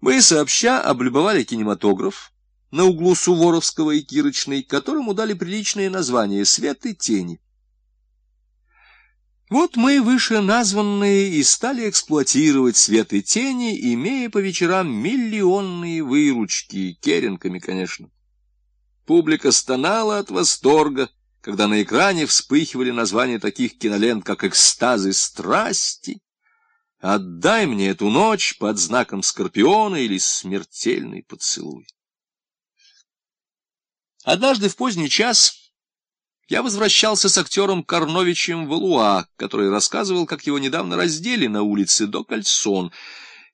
Мы сообща облюбовали кинематограф на углу Суворовского и Кирочной, которому дали приличное название «Свет и тени». Вот мы, выше названные, и стали эксплуатировать свет и тени, имея по вечерам миллионные выручки, керенками, конечно. Публика стонала от восторга, когда на экране вспыхивали названия таких кинолент, как «Экстазы страсти», «Отдай мне эту ночь» под знаком Скорпиона или «Смертельный поцелуй». Однажды в поздний час я возвращался с актером Карновичем Валуа, который рассказывал, как его недавно раздели на улице до Кальсон.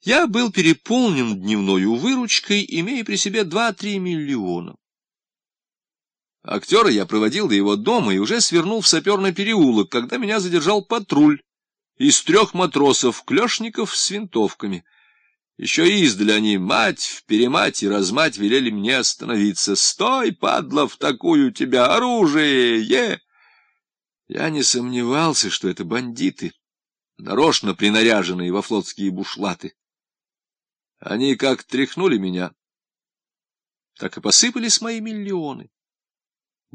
Я был переполнен дневною выручкой, имея при себе два-три миллиона. Актера я проводил до его дома и уже свернул в саперный переулок, когда меня задержал патруль из трех матросов-клешников с винтовками — еще издали они, мать перемать и размать, велели мне остановиться. «Стой, падла, в такую тебя оружие!» Я не сомневался, что это бандиты, нарочно принаряженные во флотские бушлаты. Они как тряхнули меня, так и посыпались мои миллионы.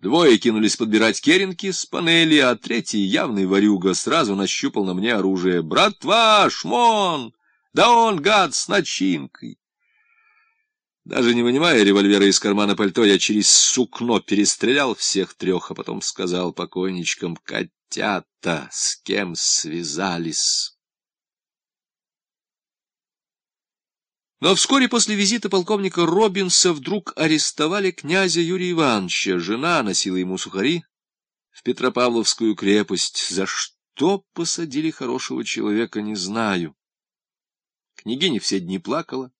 Двое кинулись подбирать керенки с панели, а третий, явный ворюга, сразу нащупал на мне оружие. «Брат ваш, Мон!» Да он, гад, с начинкой. Даже не вынимая револьвера из кармана пальто, я через сукно перестрелял всех трех, а потом сказал покойничкам, котята, с кем связались. Но вскоре после визита полковника Робинса вдруг арестовали князя Юрия Ивановича. Жена носила ему сухари в Петропавловскую крепость. За что посадили хорошего человека, не знаю. Княгиня все дни плакала,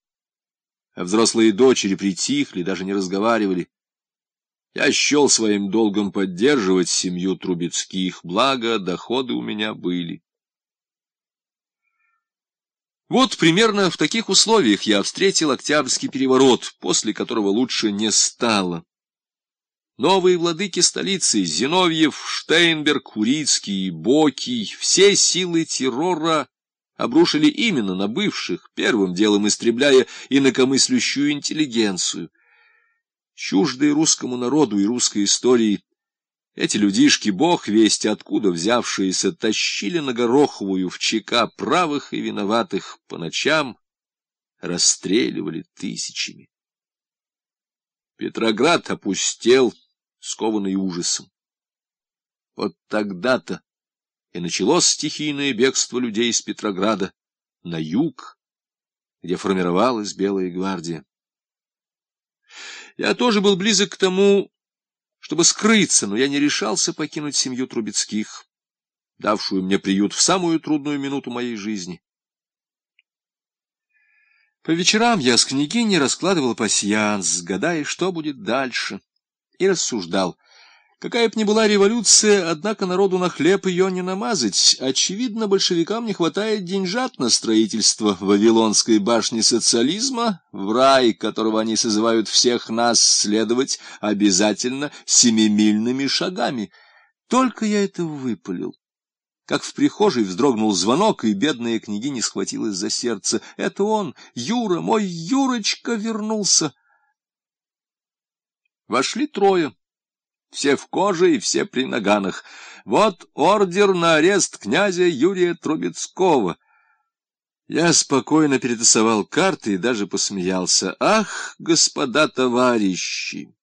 а взрослые дочери притихли, даже не разговаривали. Я счел своим долгом поддерживать семью Трубецких, благо доходы у меня были. Вот примерно в таких условиях я встретил Октябрьский переворот, после которого лучше не стало. Новые владыки столицы — Зиновьев, Штейнберг, Урицкий, Бокий — все силы террора обрушили именно на бывших, первым делом истребляя инакомыслящую интеллигенцию. Чуждые русскому народу и русской истории, эти людишки, бог весть откуда взявшиеся, тащили на Гороховую в ЧК правых и виноватых по ночам, расстреливали тысячами. Петроград опустел, скованный ужасом. Вот тогда-то и началось стихийное бегство людей из Петрограда на юг, где формировалась Белая гвардия. Я тоже был близок к тому, чтобы скрыться, но я не решался покинуть семью Трубецких, давшую мне приют в самую трудную минуту моей жизни. По вечерам я с княгиней раскладывал пасьянс, гадая, что будет дальше, и рассуждал — Какая б ни была революция, однако народу на хлеб ее не намазать. Очевидно, большевикам не хватает деньжат на строительство Вавилонской башни социализма, в рай, которого они созывают всех нас следовать обязательно семимильными шагами. Только я это выпалил. Как в прихожей вздрогнул звонок, и бедная княгиня схватилась за сердце. Это он, Юра, мой Юрочка, вернулся. Вошли трое все в коже и все при наганах. Вот ордер на арест князя Юрия Трубецкого. Я спокойно перетасовал карты и даже посмеялся. Ах, господа товарищи!